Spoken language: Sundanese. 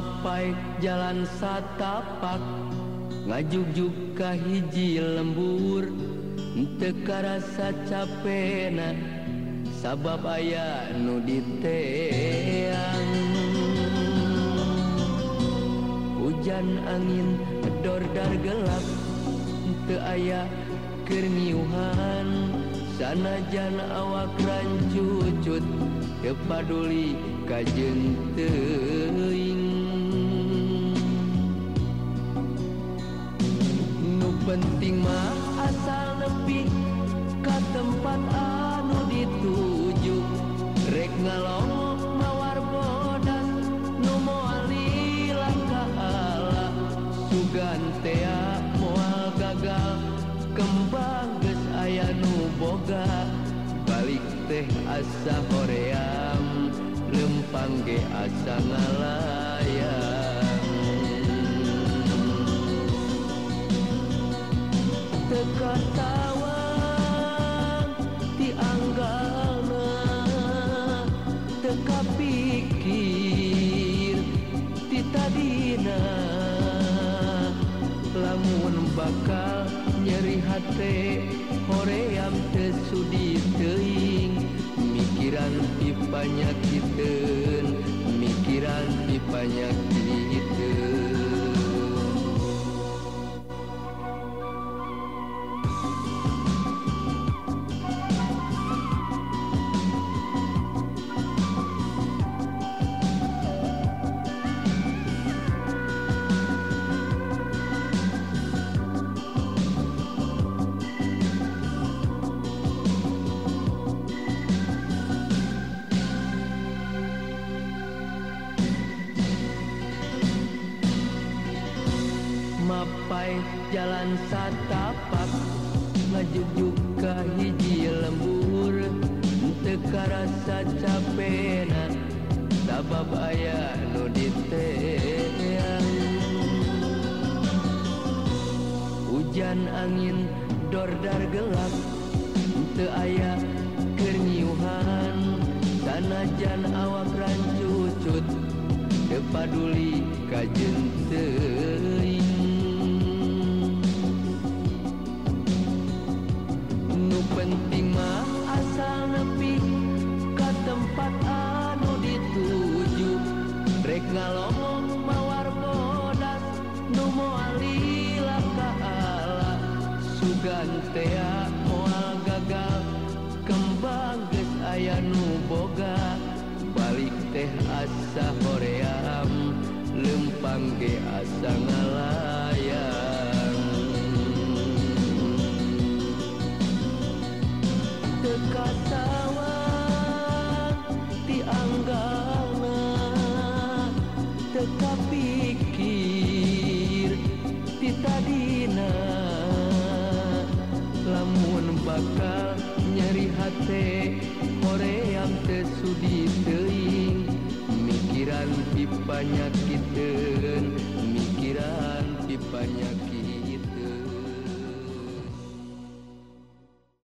mapai jalan satapak? Ngajugjuka hiji lembur. Tekarasa capena sabab aya nu diteang. Hujan angin dordar gelap teu aya kerniuhan sanajan awak rancucut kepaduli kajeng teuing penting mah asal lebih ke tempat anu dituju. Rek ngalongok mawar bodas nu moal ala. Sugan tea moal gagal kembang geus aya nu boga. Balik teh asa hoream rempang ge asa ngalang lamun bakal nyeri hate hoream teu Sudi teing. Mikiran tipanya kiten mikiran tipanya kita mapai jalan satapak ngajujuk ka hiji lembur. Teka rasa capena sabab aya nu diteang hujan angin dordar gelap teu aya kernyuhan sanajan awak rancucut kepaduli kajen teuing sugantea moal gagal kembang geus aya nu boga. Balik teh asa hoream lempang ge asa ngalah bakal nyeri hati koream tesudi teing mikiran pipanya kiten mikiran pipanya